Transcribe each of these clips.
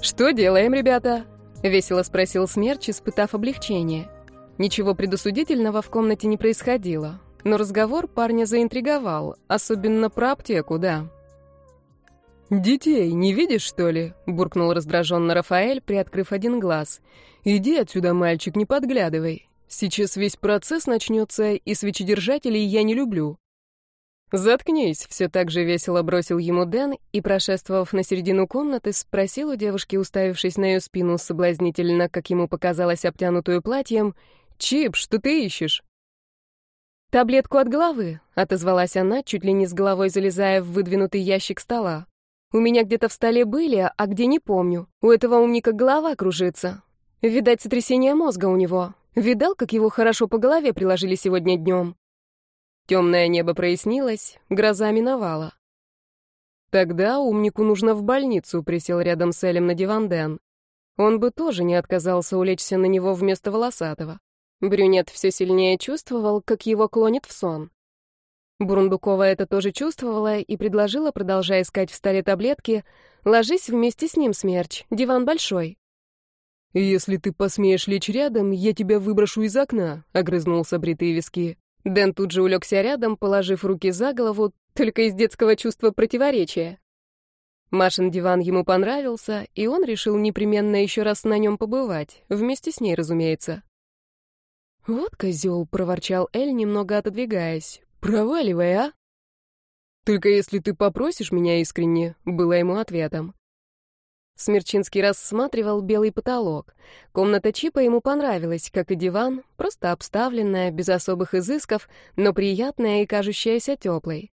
«Что делаем, ребята?» — весело спросил Смерч, испытав облегчение. Ничего предосудительного в комнате не происходило, но разговор парня заинтриговал, особенно про аптеку, да. «Детей не видишь, что ли?» — буркнул раздраженно Рафаэль, приоткрыв один глаз. «Иди отсюда, мальчик, не подглядывай. Сейчас весь процесс начнется, и свечедержателей я не люблю». «Заткнись», — все так же весело бросил ему Дэн и, прошествовав на середину комнаты, спросил у девушки, уставившись на ее спину соблазнительно, как ему показалось, обтянутую платьем, «Чип, что ты ищешь?» «Таблетку от головы», — отозвалась она, чуть ли не с головой залезая в выдвинутый ящик стола. «У меня где-то в столе были, а где не помню. У этого умника голова кружится. Видать, сотрясение мозга у него. Видал, как его хорошо по голове приложили сегодня днем?» Темное небо прояснилось, гроза миновала. Тогда умнику нужно в больницу, присел рядом с Элем на диван Дэн. Он бы тоже не отказался улечься на него вместо волосатого. Брюнет все сильнее чувствовал, как его клонит в сон. Бурундукова это тоже чувствовала и предложила, продолжая искать в столе таблетки, «Ложись вместе с ним, Смерч, диван большой». «Если ты посмеешь лечь рядом, я тебя выброшу из окна», — огрызнулся бритые виски. Дэн тут же улегся рядом, положив руки за голову, только из детского чувства противоречия. Машин диван ему понравился, и он решил непременно еще раз на нем побывать, вместе с ней, разумеется. «Вот козел», — проворчал Эль, немного отодвигаясь. «Проваливай, а!» «Только если ты попросишь меня искренне», — было ему ответом. Смерчинский рассматривал белый потолок. Комната Чипа ему понравилась, как и диван, просто обставленная, без особых изысков, но приятная и кажущаяся теплой.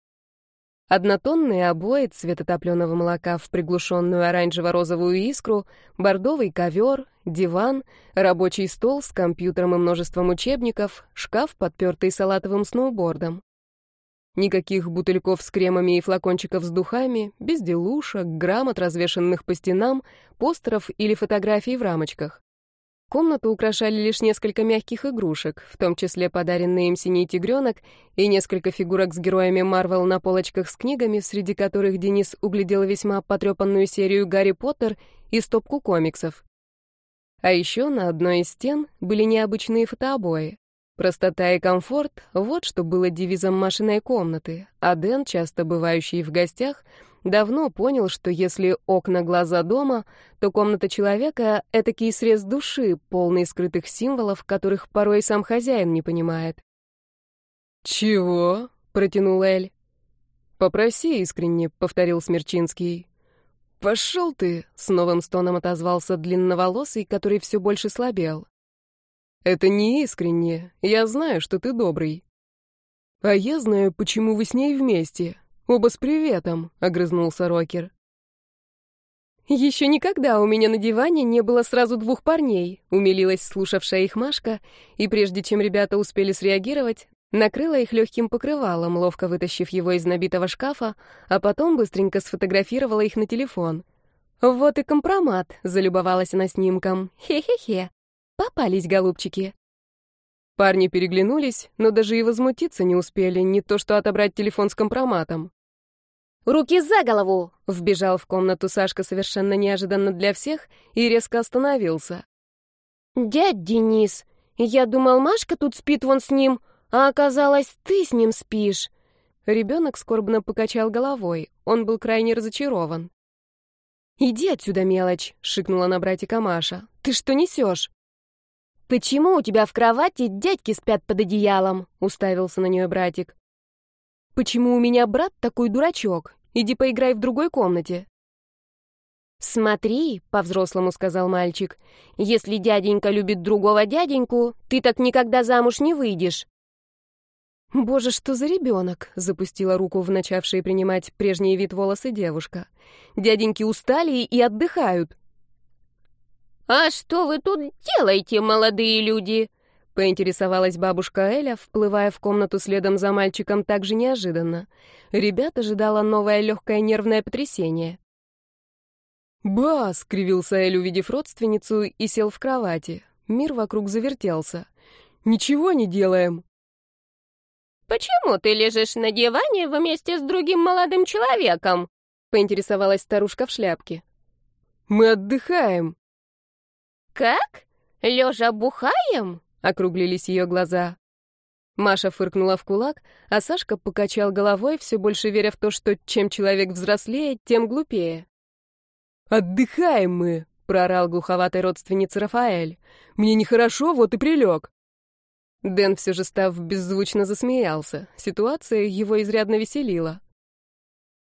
Однотонные обои цвета топленого молока в приглушенную оранжево-розовую искру, бордовый ковер, диван, рабочий стол с компьютером и множеством учебников, шкаф, подпертый салатовым сноубордом. Никаких бутыльков с кремами и флакончиков с духами, безделушек, грамот, развешанных по стенам, постеров или фотографий в рамочках. Комнату украшали лишь несколько мягких игрушек, в том числе подаренный им синий тигренок и несколько фигурок с героями Марвел на полочках с книгами, среди которых Денис углядел весьма потрепанную серию «Гарри Поттер» и стопку комиксов. А еще на одной из стен были необычные фотообои. Простота и комфорт — вот что было девизом Машиной комнаты, а Дэн, часто бывающий в гостях, давно понял, что если окна глаза дома, то комната человека — этакий срез души, полный скрытых символов, которых порой сам хозяин не понимает. «Чего?» — протянул Эль. «Попроси искренне», — повторил Смерчинский. «Пошел ты!» — с новым стоном отозвался длинноволосый, который все больше слабел. Это не искренне. Я знаю, что ты добрый. А я знаю, почему вы с ней вместе. Оба с приветом, огрызнулся Рокер. Еще никогда у меня на диване не было сразу двух парней, умилилась слушавшая их Машка, и прежде чем ребята успели среагировать, накрыла их легким покрывалом, ловко вытащив его из набитого шкафа, а потом быстренько сфотографировала их на телефон. Вот и компромат, залюбовалась она снимком. Хе-хе-хе. Попались, голубчики. Парни переглянулись, но даже и возмутиться не успели, не то что отобрать телефон с компроматом. «Руки за голову!» — вбежал в комнату Сашка совершенно неожиданно для всех и резко остановился. «Дядь Денис, я думал, Машка тут спит вон с ним, а оказалось, ты с ним спишь». Ребенок скорбно покачал головой, он был крайне разочарован. «Иди отсюда, мелочь!» — шикнула на братика Маша. «Ты что несешь?» «Почему у тебя в кровати дядьки спят под одеялом?» — уставился на нее братик. «Почему у меня брат такой дурачок? Иди поиграй в другой комнате». «Смотри», — по-взрослому сказал мальчик, — «если дяденька любит другого дяденьку, ты так никогда замуж не выйдешь». «Боже, что за ребенок?» — запустила руку в начавшие принимать прежний вид волосы девушка. «Дяденьки устали и отдыхают. «А что вы тут делаете, молодые люди?» — поинтересовалась бабушка Эля, вплывая в комнату следом за мальчиком так же неожиданно. Ребят ожидало новое легкое нервное потрясение. «Ба!» — скривился Эль, увидев родственницу, и сел в кровати. Мир вокруг завертелся. «Ничего не делаем!» «Почему ты лежишь на диване вместе с другим молодым человеком?» — поинтересовалась старушка в шляпке. Мы отдыхаем». «Как? Лежа бухаем?» — округлились ее глаза. Маша фыркнула в кулак, а Сашка покачал головой, все больше веря в то, что чем человек взрослее, тем глупее. «Отдыхаем мы!» — проорал глуховатой родственнице Рафаэль. «Мне нехорошо, вот и прилег». Дэн, все же став беззвучно засмеялся. Ситуация его изрядно веселила.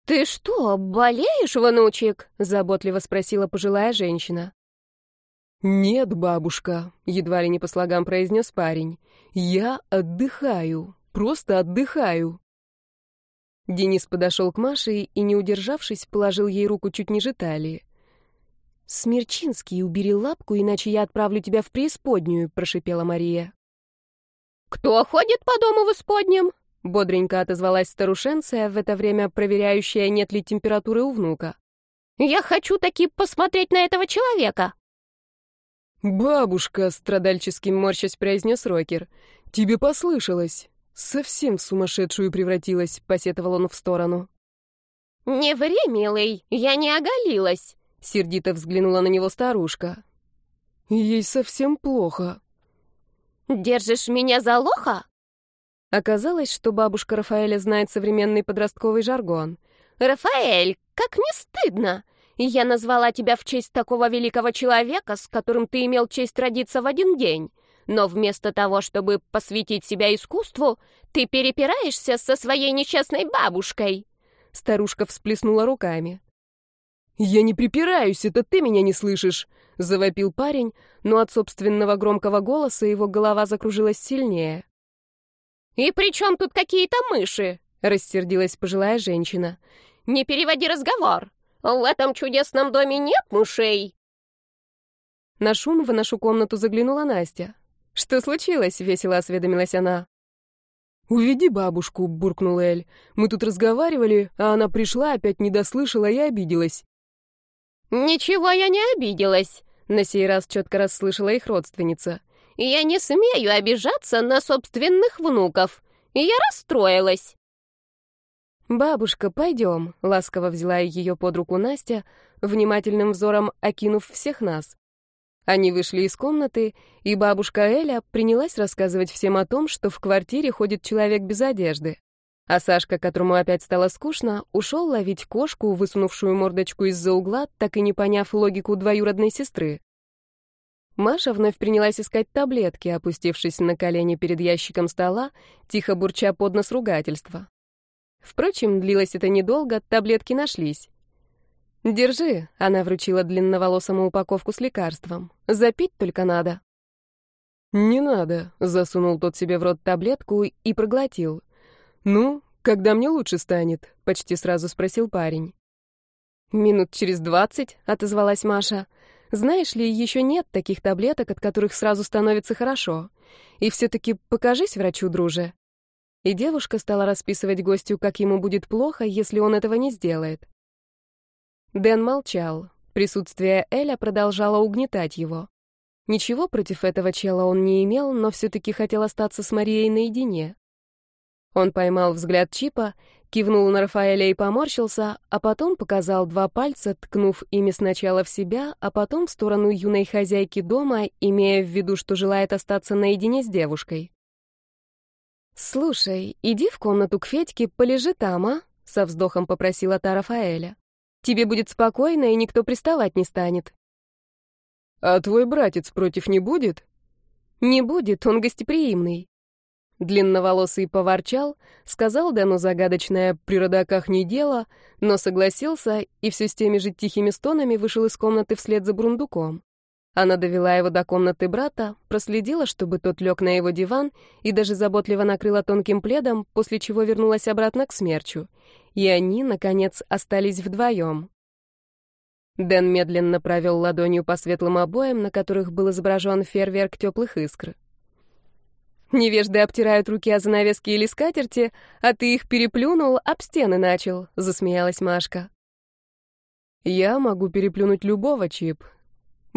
«Ты что, болеешь, внучек?» — заботливо спросила пожилая женщина. «Нет, бабушка», — едва ли не по слогам произнес парень. «Я отдыхаю, просто отдыхаю». Денис подошел к Маше и, не удержавшись, положил ей руку чуть ниже талии. «Смерчинский, убери лапку, иначе я отправлю тебя в преисподнюю», — прошипела Мария. «Кто ходит по дому в исподнем?» — бодренько отозвалась старушенция, в это время проверяющая, нет ли температуры у внука. «Я хочу таки посмотреть на этого человека». «Бабушка», — страдальческим морщась произнес Рокер, — «тебе послышалось. Совсем в сумасшедшую превратилась», — посетовал он в сторону. «Не ври, милый, я не оголилась», — сердито взглянула на него старушка. «Ей совсем плохо». «Держишь меня за лоха?» Оказалось, что бабушка Рафаэля знает современный подростковый жаргон. «Рафаэль, как не стыдно! И я назвала тебя в честь такого великого человека, с которым ты имел честь родиться в один день. Но вместо того, чтобы посвятить себя искусству, ты перепираешься со своей несчастной бабушкой». Старушка всплеснула руками. «Я не припираюсь, это ты меня не слышишь!» — завопил парень, но от собственного громкого голоса его голова закружилась сильнее. «И при чем тут какие-то мыши?» — рассердилась пожилая женщина. «Не переводи разговор. В этом чудесном доме нет мышей!» На шум в нашу комнату заглянула Настя. «Что случилось?» — весело осведомилась она. «Уведи бабушку», — буркнул Эль. «Мы тут разговаривали, а она пришла, опять не дослышала и обиделась». «Ничего я не обиделась», — на сей раз четко расслышала их родственница. «Я не смею обижаться на собственных внуков. Я расстроилась». «Бабушка, пойдем», — ласково взяла ее под руку Настя, внимательным взором окинув всех нас. Они вышли из комнаты, и бабушка Эля принялась рассказывать всем о том, что в квартире ходит человек без одежды. А Сашка, которому опять стало скучно, ушел ловить кошку, высунувшую мордочку из-за угла, так и не поняв логику двоюродной сестры. Маша вновь принялась искать таблетки, опустившись на колени перед ящиком стола, тихо бурча под нос ругательства. Впрочем, длилось это недолго, таблетки нашлись. «Держи», — она вручила длинноволосому упаковку с лекарством. «Запить только надо». «Не надо», — засунул тот себе в рот таблетку и проглотил. «Ну, когда мне лучше станет?» — почти сразу спросил парень. «Минут через двадцать», — отозвалась Маша. «Знаешь ли, еще нет таких таблеток, от которых сразу становится хорошо. И все-таки покажись врачу, друже». И девушка стала расписывать гостю, как ему будет плохо, если он этого не сделает. Дэн молчал. Присутствие Эля продолжало угнетать его. Ничего против этого чела он не имел, но все-таки хотел остаться с Марией наедине. Он поймал взгляд Чипа, кивнул на Рафаэля и поморщился, а потом показал два пальца, ткнув ими сначала в себя, а потом в сторону юной хозяйки дома, имея в виду, что желает остаться наедине с девушкой. «Слушай, иди в комнату к Федьке, полежи там, а?» — со вздохом попросила та Рафаэля. «Тебе будет спокойно, и никто приставать не станет». «А твой братец против не будет?» «Не будет, он гостеприимный». Длинноволосый поворчал, сказал Дэну загадочное «при родаках не дело», но согласился и все с теми же тихими стонами вышел из комнаты вслед за Брундуком. Она довела его до комнаты брата, проследила, чтобы тот лег на его диван и даже заботливо накрыла тонким пледом, после чего вернулась обратно к смерчу. И они, наконец, остались вдвоем. Дэн медленно провел ладонью по светлым обоям, на которых был изображен фейерверк теплых искр. «Невежды обтирают руки о занавески или скатерти, а ты их переплюнул, об стены начал», — засмеялась Машка. «Я могу переплюнуть любого, Чип,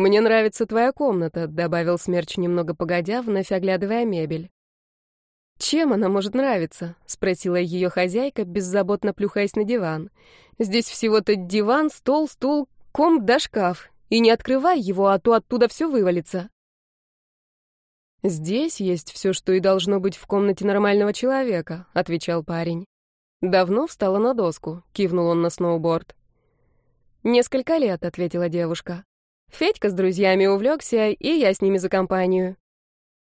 «Мне нравится твоя комната», — добавил Смерч немного погодя, вновь оглядывая мебель. «Чем она может нравиться?» — спросила ее хозяйка, беззаботно плюхаясь на диван. «Здесь всего-то диван, стол, стул, ком да шкаф. И не открывай его, а то оттуда все вывалится. «Здесь есть все, что и должно быть в комнате нормального человека», — отвечал парень. «Давно встала на доску», — кивнул он на сноуборд. «Несколько лет», — ответила девушка. «Федька с друзьями увлекся, и я с ними за компанию».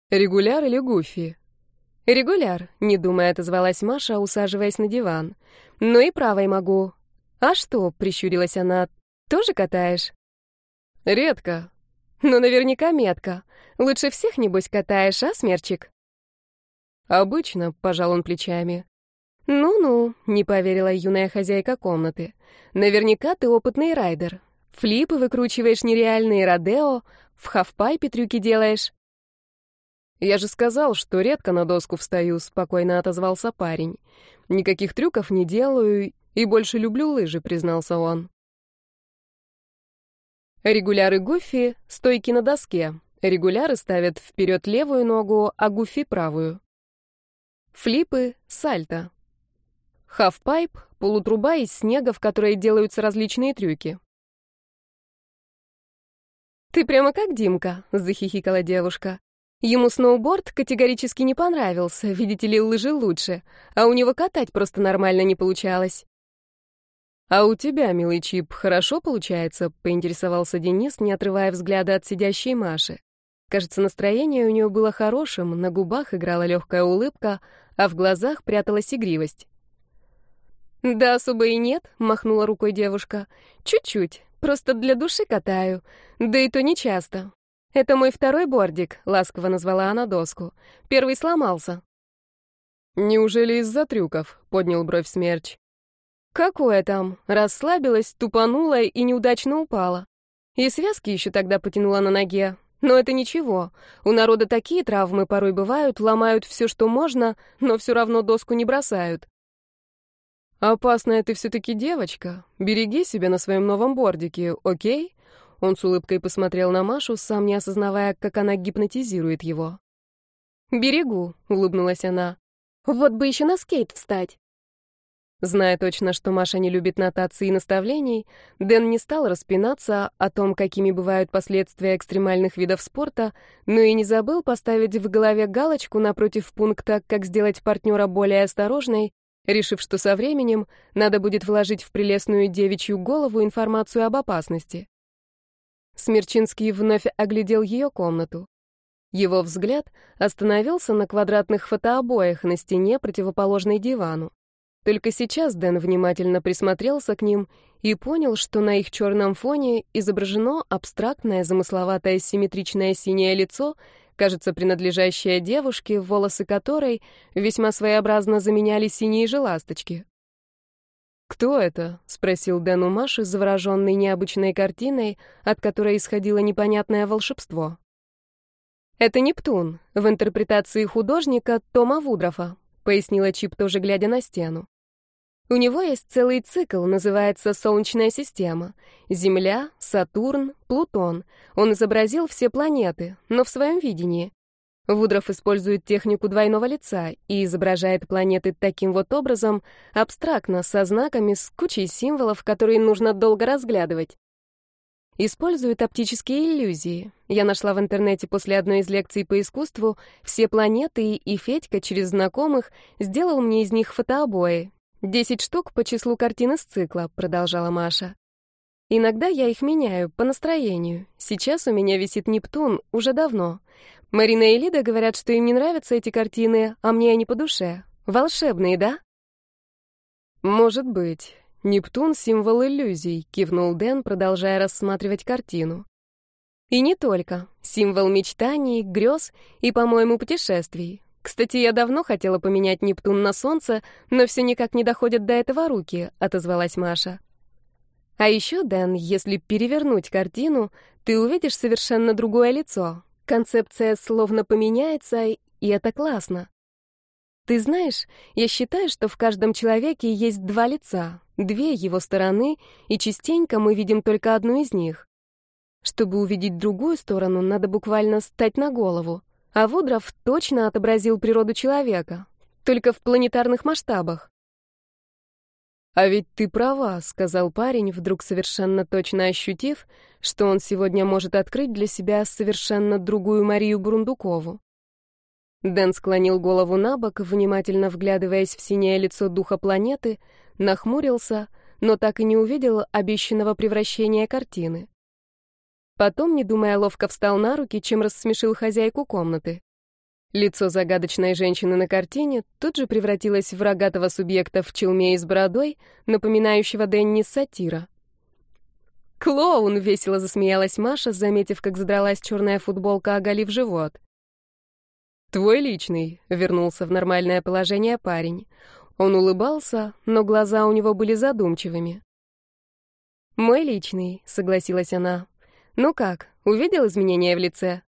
«Регуляр или Гуфи?» «Регуляр», — не думая, отозвалась Маша, усаживаясь на диван. «Ну и правой могу». «А что?» — прищурилась она. «Тоже катаешь?» «Редко». «Ну, наверняка метко. Лучше всех, небось, катаешь, а, Смерчик?» «Обычно», — пожал он плечами. «Ну-ну», — не поверила юная хозяйка комнаты. «Наверняка ты опытный райдер. Флипы выкручиваешь нереальные родео, в хавпайпе трюки делаешь». «Я же сказал, что редко на доску встаю», — спокойно отозвался парень. «Никаких трюков не делаю и больше люблю лыжи», — признался он. Регуляры Гуффи — стойки на доске. Регуляры ставят вперед левую ногу, а Гуффи — правую. Флипы — сальто. Хавпайп — полутруба из снега, в которой делаются различные трюки. «Ты прямо как Димка», — захихикала девушка. Ему сноуборд категорически не понравился, видите ли, лыжи лучше, а у него катать просто нормально не получалось. «А у тебя, милый Чип, хорошо получается?» — поинтересовался Денис, не отрывая взгляда от сидящей Маши. Кажется, настроение у нее было хорошим, на губах играла легкая улыбка, а в глазах пряталась игривость. «Да особо и нет», — махнула рукой девушка. «Чуть-чуть, просто для души катаю, да и то не часто. «Это мой второй бордик», — ласково назвала она доску. «Первый сломался». «Неужели из-за трюков?» — поднял бровь Смерч. «Какое там? Расслабилась, тупанула и неудачно упала. И связки еще тогда потянула на ноге. Но это ничего. У народа такие травмы порой бывают, ломают все, что можно, но все равно доску не бросают». «Опасная ты все-таки девочка. Береги себя на своем новом бордике, окей?» Он с улыбкой посмотрел на Машу, сам не осознавая, как она гипнотизирует его. «Берегу», — улыбнулась она. «Вот бы еще на скейт встать». Зная точно, что Маша не любит нотаций и наставлений, Дэн не стал распинаться о том, какими бывают последствия экстремальных видов спорта, но и не забыл поставить в голове галочку напротив пункта «Как сделать партнера более осторожной», решив, что со временем надо будет вложить в прелестную девичью голову информацию об опасности. Смерчинский вновь оглядел ее комнату. Его взгляд остановился на квадратных фотообоях на стене, противоположной дивану. Только сейчас Дэн внимательно присмотрелся к ним и понял, что на их черном фоне изображено абстрактное, замысловатое, симметричное синее лицо, кажется, принадлежащее девушке, волосы которой весьма своеобразно заменяли синие же ласточки. «Кто это?» — спросил Дэн у Маши, завороженный необычной картиной, от которой исходило непонятное волшебство. «Это Нептун, в интерпретации художника Тома Вудрофа», — пояснила Чип, тоже глядя на стену. «У него есть целый цикл, называется Солнечная система. Земля, Сатурн, Плутон. Он изобразил все планеты, но в своем видении. Вудров использует технику двойного лица и изображает планеты таким вот образом, абстрактно, со знаками, с кучей символов, которые нужно долго разглядывать. Использует оптические иллюзии. Я нашла в интернете после одной из лекций по искусству все планеты, и Федька через знакомых сделал мне из них фотообои. «Десять штук по числу картин из цикла», — продолжала Маша. «Иногда я их меняю, по настроению. Сейчас у меня висит Нептун, уже давно. Марина и Лида говорят, что им не нравятся эти картины, а мне они по душе. Волшебные, да? Может быть. Нептун — символ иллюзий, кивнул Дэн, продолжая рассматривать картину. И не только. Символ мечтаний, грез и, по-моему, путешествий. Кстати, я давно хотела поменять Нептун на Солнце, но все никак не доходят до этого руки, отозвалась Маша. А еще, Дэн, если перевернуть картину, ты увидишь совершенно другое лицо, Концепция словно поменяется, и это классно. Ты знаешь, я считаю, что в каждом человеке есть два лица, две его стороны, и частенько мы видим только одну из них. Чтобы увидеть другую сторону, надо буквально стать на голову. А Вудров точно отобразил природу человека, только в планетарных масштабах. «А ведь ты права», — сказал парень, вдруг совершенно точно ощутив, что он сегодня может открыть для себя совершенно другую Марию Бурундукову. Дэн склонил голову на бок, внимательно вглядываясь в синее лицо духа планеты, нахмурился, но так и не увидел обещанного превращения картины. Потом, не думая, ловко встал на руки, чем рассмешил хозяйку комнаты. Лицо загадочной женщины на картине тут же превратилось в рогатого субъекта в челме и с бородой, напоминающего Дэнни сатира. «Клоун!» — весело засмеялась Маша, заметив, как задралась черная футболка, оголив живот. «Твой личный», — вернулся в нормальное положение парень. Он улыбался, но глаза у него были задумчивыми. «Мой личный», — согласилась она. «Ну как, увидел изменения в лице?»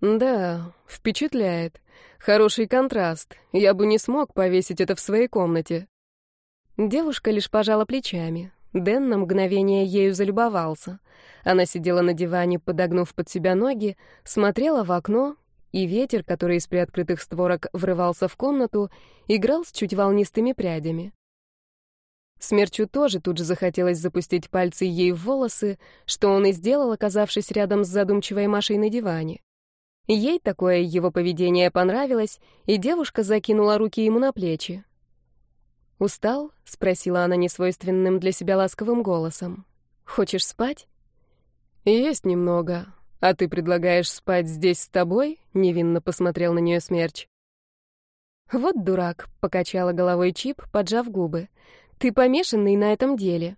Да, впечатляет. Хороший контраст. Я бы не смог повесить это в своей комнате. Девушка лишь пожала плечами. Дэн на мгновение ею залюбовался. Она сидела на диване, подогнув под себя ноги, смотрела в окно, и ветер, который из приоткрытых створок врывался в комнату, играл с чуть волнистыми прядями. Смерчу тоже тут же захотелось запустить пальцы ей в волосы, что он и сделал, оказавшись рядом с задумчивой Машей на диване. Ей такое его поведение понравилось, и девушка закинула руки ему на плечи. «Устал?» — спросила она несвойственным для себя ласковым голосом. «Хочешь спать?» «Есть немного. А ты предлагаешь спать здесь с тобой?» — невинно посмотрел на нее смерч. «Вот дурак», — покачала головой Чип, поджав губы. «Ты помешанный на этом деле».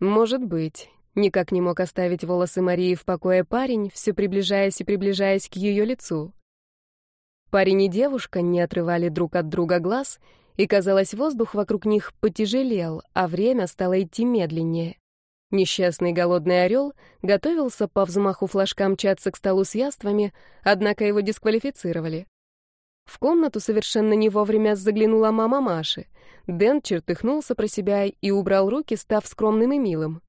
«Может быть. Никак не мог оставить волосы Марии в покое парень, все приближаясь и приближаясь к ее лицу. Парень и девушка не отрывали друг от друга глаз, и, казалось, воздух вокруг них потяжелел, а время стало идти медленнее. Несчастный голодный орел готовился по взмаху флажка мчаться к столу с яствами, однако его дисквалифицировали. В комнату совершенно не вовремя заглянула мама Маши. Дэн чертыхнулся про себя и убрал руки, став скромным и милым.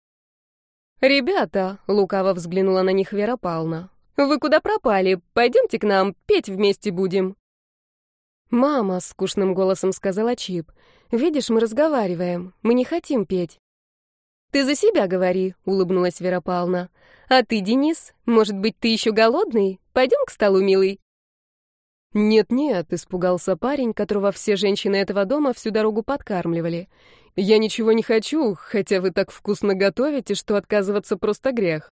«Ребята», — лукаво взглянула на них Вера Павловна, — «вы куда пропали? Пойдемте к нам, петь вместе будем». «Мама», — скучным голосом сказала Чип, — «видишь, мы разговариваем, мы не хотим петь». «Ты за себя говори», — улыбнулась Вера Павловна. «А ты, Денис, может быть, ты еще голодный? Пойдем к столу, милый». «Нет-нет», — испугался парень, которого все женщины этого дома всю дорогу подкармливали. Я ничего не хочу, хотя вы так вкусно готовите, что отказываться просто грех.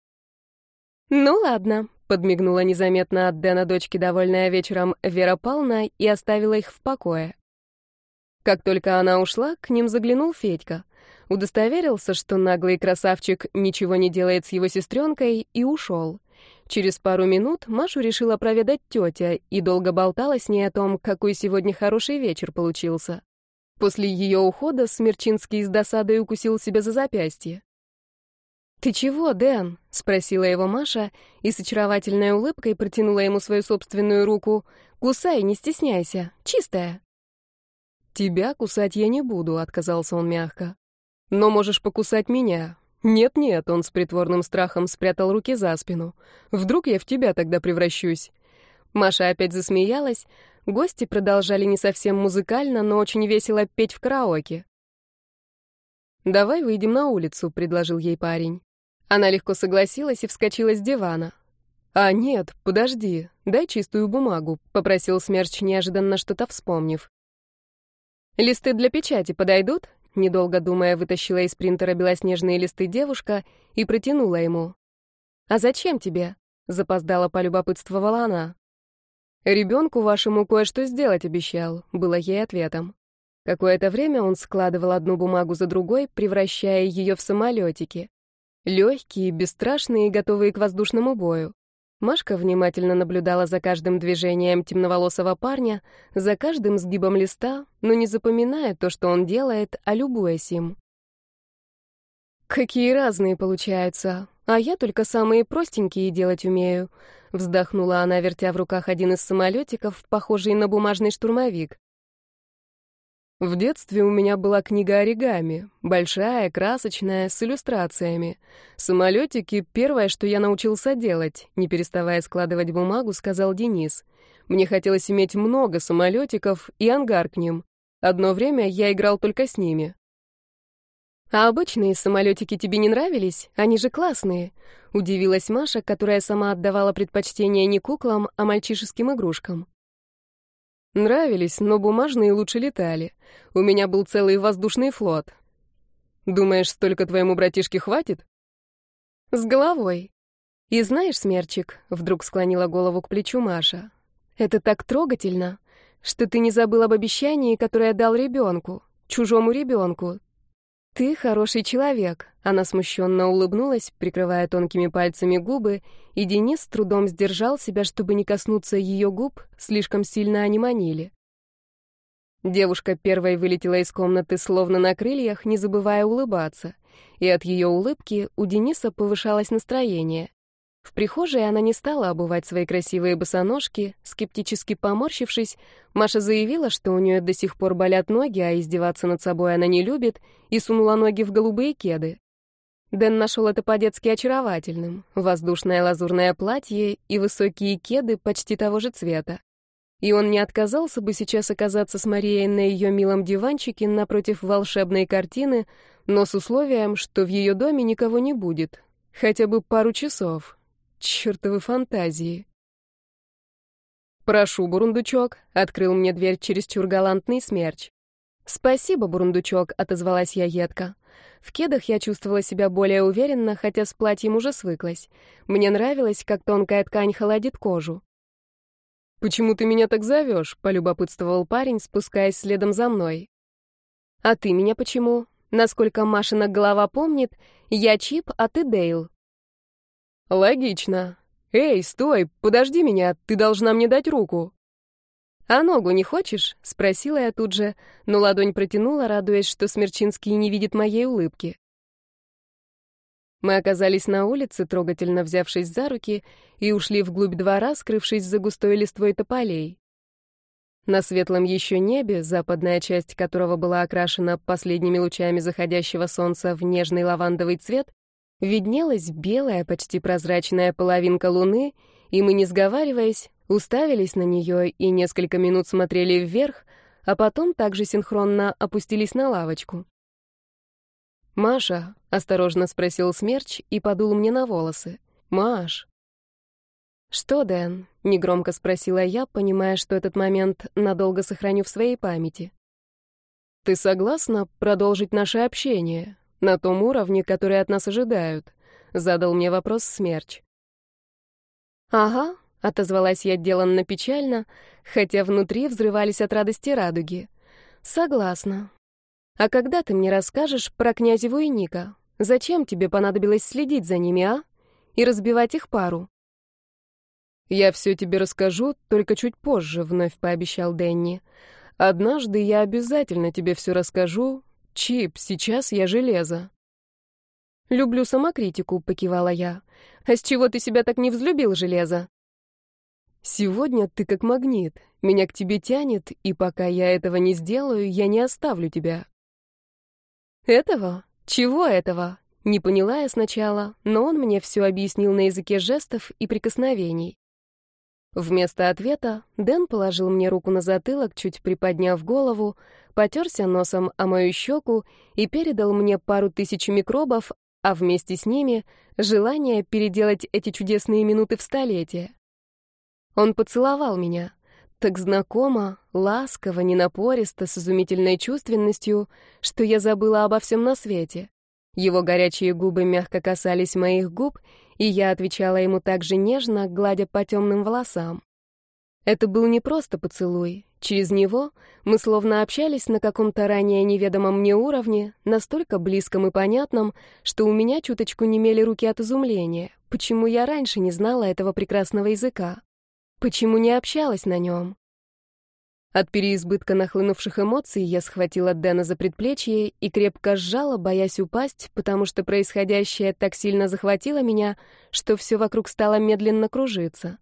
Ну ладно, подмигнула незаметно от Дэна дочки, довольная вечером, Вера Павловна и оставила их в покое. Как только она ушла, к ним заглянул Федька. Удостоверился, что наглый красавчик ничего не делает с его сестренкой, и ушел. Через пару минут Машу решила проведать тетя и долго болтала с ней о том, какой сегодня хороший вечер получился. После ее ухода Смерчинский с досадой укусил себя за запястье. «Ты чего, Дэн?» — спросила его Маша и с очаровательной улыбкой протянула ему свою собственную руку. «Кусай, не стесняйся, чистая». «Тебя кусать я не буду», — отказался он мягко. «Но можешь покусать меня. Нет-нет», — он с притворным страхом спрятал руки за спину. «Вдруг я в тебя тогда превращусь?» Маша опять засмеялась, Гости продолжали не совсем музыкально, но очень весело петь в караоке. «Давай выйдем на улицу», — предложил ей парень. Она легко согласилась и вскочила с дивана. «А нет, подожди, дай чистую бумагу», — попросил Смерч, неожиданно что-то вспомнив. «Листы для печати подойдут?» Недолго думая, вытащила из принтера белоснежные листы девушка и протянула ему. «А зачем тебе?» — запоздала полюбопытствовала она. «Ребенку вашему кое-что сделать обещал», — было ей ответом. Какое-то время он складывал одну бумагу за другой, превращая ее в самолетики. Легкие, бесстрашные и готовые к воздушному бою. Машка внимательно наблюдала за каждым движением темноволосого парня, за каждым сгибом листа, но не запоминая то, что он делает, а любуясь им. «Какие разные получаются, а я только самые простенькие делать умею», Вздохнула она, вертя в руках один из самолетиков, похожий на бумажный штурмовик. В детстве у меня была книга оригами, большая, красочная, с иллюстрациями. Самолетики — первое, что я научился делать, не переставая складывать бумагу, сказал Денис. Мне хотелось иметь много самолетиков и ангар к ним. Одно время я играл только с ними. «А обычные самолетики тебе не нравились? Они же классные», — удивилась Маша, которая сама отдавала предпочтение не куклам, а мальчишеским игрушкам. Нравились, но бумажные лучше летали. У меня был целый воздушный флот. Думаешь, столько твоему братишке хватит? С головой. И знаешь, Смерчик, вдруг склонила голову к плечу Маша. Это так трогательно, что ты не забыл об обещании, которое дал ребенку, чужому ребенку. «Ты хороший человек», — она смущенно улыбнулась, прикрывая тонкими пальцами губы, и Денис с трудом сдержал себя, чтобы не коснуться ее губ, слишком сильно они манили. Девушка первой вылетела из комнаты словно на крыльях, не забывая улыбаться, и от ее улыбки у Дениса повышалось настроение. В прихожей она не стала обувать свои красивые босоножки, скептически поморщившись, Маша заявила, что у нее до сих пор болят ноги, а издеваться над собой она не любит, и сунула ноги в голубые кеды. Дэн нашел это по-детски очаровательным. Воздушное лазурное платье и высокие кеды почти того же цвета. И он не отказался бы сейчас оказаться с Марией на ее милом диванчике напротив волшебной картины, но с условием, что в ее доме никого не будет. Хотя бы пару часов, Чёртовы фантазии. «Прошу, бурундучок», — открыл мне дверь чересчур галантный смерч. «Спасибо, бурундучок», — отозвалась я едко. В кедах я чувствовала себя более уверенно, хотя с платьем уже свыклась. Мне нравилось, как тонкая ткань холодит кожу. «Почему ты меня так зовешь?» — полюбопытствовал парень, спускаясь следом за мной. «А ты меня почему? Насколько Машина голова помнит, я Чип, а ты Дейл. Логично. Эй, стой, подожди меня, ты должна мне дать руку. А ногу не хочешь? спросила я тут же, но ладонь протянула, радуясь, что Смерчинский не видит моей улыбки. Мы оказались на улице, трогательно взявшись за руки, и ушли вглубь двора, скрывшись за густой листвой тополей. На светлом еще небе, западная часть которого была окрашена последними лучами заходящего солнца в нежный лавандовый цвет, виднелась белая, почти прозрачная половинка луны, и мы, не сговариваясь, уставились на нее и несколько минут смотрели вверх, а потом также синхронно опустились на лавочку. «Маша», — осторожно спросил Смерч и подул мне на волосы. «Маш». «Что, Дэн?» — негромко спросила я, понимая, что этот момент надолго сохраню в своей памяти. «Ты согласна продолжить наше общение?» На том уровне, который от нас ожидают, задал мне вопрос Смерч. Ага, отозвалась я деланно печально, хотя внутри взрывались от радости радуги. Согласна. А когда ты мне расскажешь про князя Вуйника? Зачем тебе понадобилось следить за ними, а? И разбивать их пару? Я все тебе расскажу, только чуть позже, вновь пообещал Денни. Однажды я обязательно тебе все расскажу, «Чип, сейчас я железо». «Люблю самокритику», — покивала я. «А с чего ты себя так не взлюбил, железо?» «Сегодня ты как магнит. Меня к тебе тянет, и пока я этого не сделаю, я не оставлю тебя». «Этого? Чего этого?» Не поняла я сначала, но он мне все объяснил на языке жестов и прикосновений. Вместо ответа Дэн положил мне руку на затылок, чуть приподняв голову, потерся носом о мою щеку и передал мне пару тысяч микробов, а вместе с ними желание переделать эти чудесные минуты в столетие. Он поцеловал меня, так знакомо, ласково, ненапористо, с изумительной чувственностью, что я забыла обо всем на свете. Его горячие губы мягко касались моих губ, и я отвечала ему так же нежно, гладя по темным волосам. Это был не просто поцелуй. Через него мы словно общались на каком-то ранее неведомом мне уровне, настолько близком и понятном, что у меня чуточку немели руки от изумления. Почему я раньше не знала этого прекрасного языка? Почему не общалась на нем? От переизбытка нахлынувших эмоций я схватила Дэна за предплечье и крепко сжала, боясь упасть, потому что происходящее так сильно захватило меня, что все вокруг стало медленно кружиться.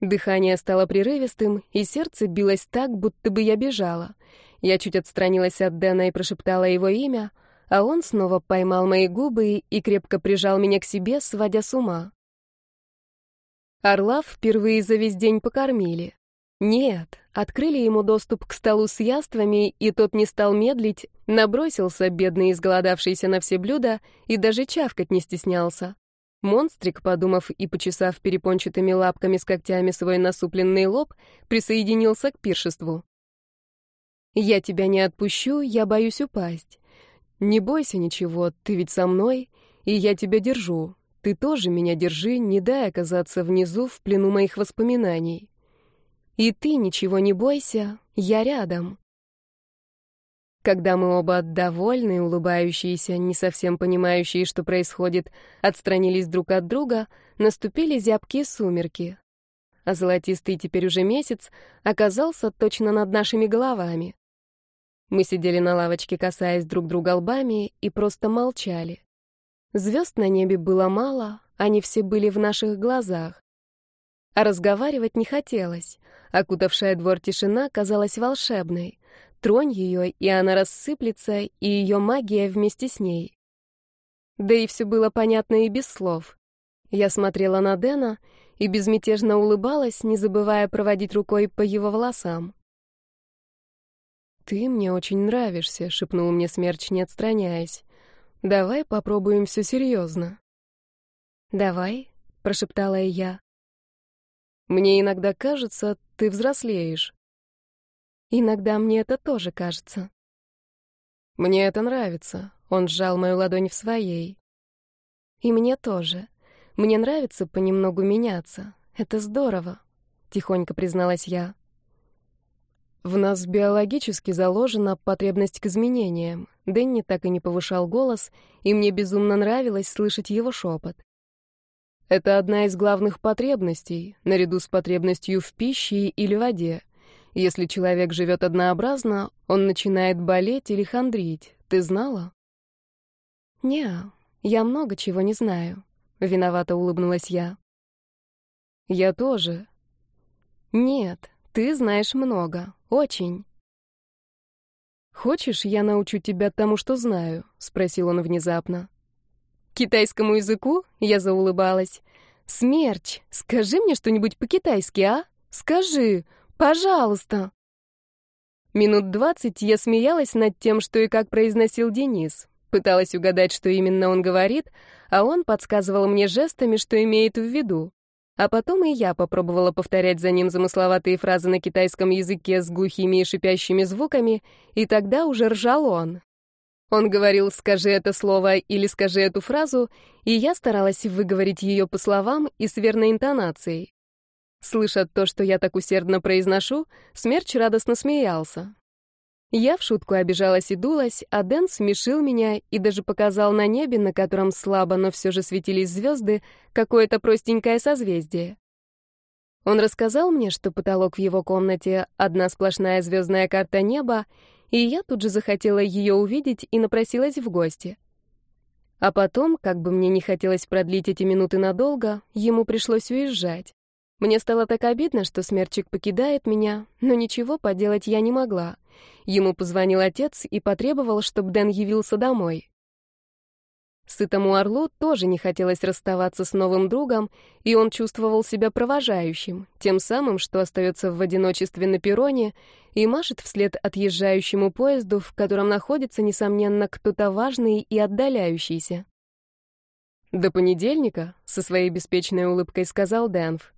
Дыхание стало прерывистым, и сердце билось так, будто бы я бежала. Я чуть отстранилась от Дэна и прошептала его имя, а он снова поймал мои губы и крепко прижал меня к себе, сводя с ума. Орла впервые за весь день покормили. Нет, открыли ему доступ к столу с яствами, и тот не стал медлить, набросился, бедный изголодавшийся на все блюда, и даже чавкать не стеснялся. Монстрик, подумав и почесав перепончатыми лапками с когтями свой насупленный лоб, присоединился к пиршеству. «Я тебя не отпущу, я боюсь упасть. Не бойся ничего, ты ведь со мной, и я тебя держу. Ты тоже меня держи, не дай оказаться внизу в плену моих воспоминаний. И ты ничего не бойся, я рядом. Когда мы оба довольные, улыбающиеся, не совсем понимающие, что происходит, отстранились друг от друга, наступили зябкие сумерки. А золотистый теперь уже месяц оказался точно над нашими головами. Мы сидели на лавочке, касаясь друг друга лбами, и просто молчали. Звезд на небе было мало, они все были в наших глазах. А разговаривать не хотелось. Окутавшая двор тишина казалась волшебной. Тронь ее, и она рассыплется, и ее магия вместе с ней. Да и все было понятно и без слов. Я смотрела на Дэна и безмятежно улыбалась, не забывая проводить рукой по его волосам. «Ты мне очень нравишься», — шепнул мне Смерч, не отстраняясь. «Давай попробуем все серьезно». «Давай», — прошептала и я. Мне иногда кажется, ты взрослеешь. Иногда мне это тоже кажется. Мне это нравится. Он сжал мою ладонь в своей. И мне тоже. Мне нравится понемногу меняться. Это здорово, тихонько призналась я. В нас биологически заложена потребность к изменениям. Дэнни так и не повышал голос, и мне безумно нравилось слышать его шепот. Это одна из главных потребностей, наряду с потребностью в пище или воде. Если человек живет однообразно, он начинает болеть или хандрить. Ты знала? Не, я много чего не знаю. Виновато улыбнулась я. Я тоже. Нет, ты знаешь много, очень. Хочешь, я научу тебя тому, что знаю? спросил он внезапно. Китайскому языку? Я заулыбалась. Смерч, скажи мне что-нибудь по-китайски, а? Скажи, пожалуйста. Минут двадцать я смеялась над тем, что и как произносил Денис. Пыталась угадать, что именно он говорит, а он подсказывал мне жестами, что имеет в виду. А потом и я попробовала повторять за ним замысловатые фразы на китайском языке с глухими и шипящими звуками, и тогда уже ржал он. Он говорил «скажи это слово» или «скажи эту фразу», и я старалась выговорить ее по словам и с верной интонацией. Слыша то, что я так усердно произношу, Смерч радостно смеялся. Я в шутку обижалась и дулась, а Дэн смешил меня и даже показал на небе, на котором слабо, но все же светились звезды, какое-то простенькое созвездие. Он рассказал мне, что потолок в его комнате — одна сплошная звездная карта неба, и я тут же захотела ее увидеть и напросилась в гости. А потом, как бы мне не хотелось продлить эти минуты надолго, ему пришлось уезжать. Мне стало так обидно, что смерчик покидает меня, но ничего поделать я не могла. Ему позвонил отец и потребовал, чтобы Дэн явился домой. Сытому орлу тоже не хотелось расставаться с новым другом, и он чувствовал себя провожающим, тем самым, что остается в одиночестве на перроне и машет вслед отъезжающему поезду, в котором находится, несомненно, кто-то важный и отдаляющийся. «До понедельника», — со своей беспечной улыбкой сказал Дэнф.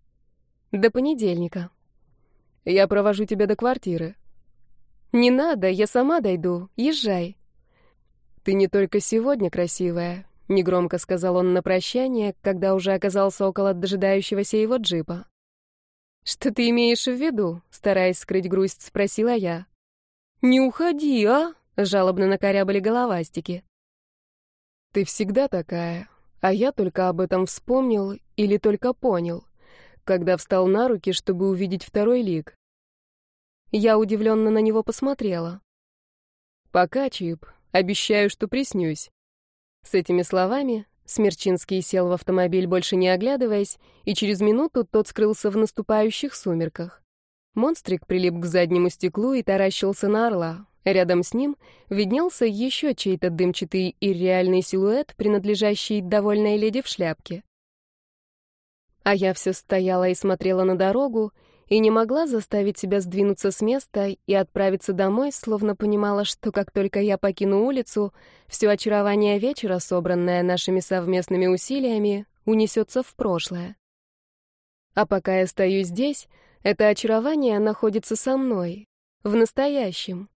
«До понедельника. Я провожу тебя до квартиры». «Не надо, я сама дойду. Езжай». «Ты не только сегодня красивая», — негромко сказал он на прощание, когда уже оказался около дожидающегося его джипа. «Что ты имеешь в виду?» — стараясь скрыть грусть, спросила я. «Не уходи, а?» — жалобно накорябали головастики. «Ты всегда такая, а я только об этом вспомнил или только понял, когда встал на руки, чтобы увидеть второй лик». Я удивленно на него посмотрела. «Пока, Чип, обещаю, что приснюсь». С этими словами Смерчинский сел в автомобиль, больше не оглядываясь, и через минуту тот скрылся в наступающих сумерках. Монстрик прилип к заднему стеклу и таращился на орла. Рядом с ним виднелся еще чей-то дымчатый и реальный силуэт, принадлежащий довольной леди в шляпке. А я все стояла и смотрела на дорогу, и не могла заставить себя сдвинуться с места и отправиться домой, словно понимала, что как только я покину улицу, все очарование вечера, собранное нашими совместными усилиями, унесется в прошлое. А пока я стою здесь, это очарование находится со мной, в настоящем.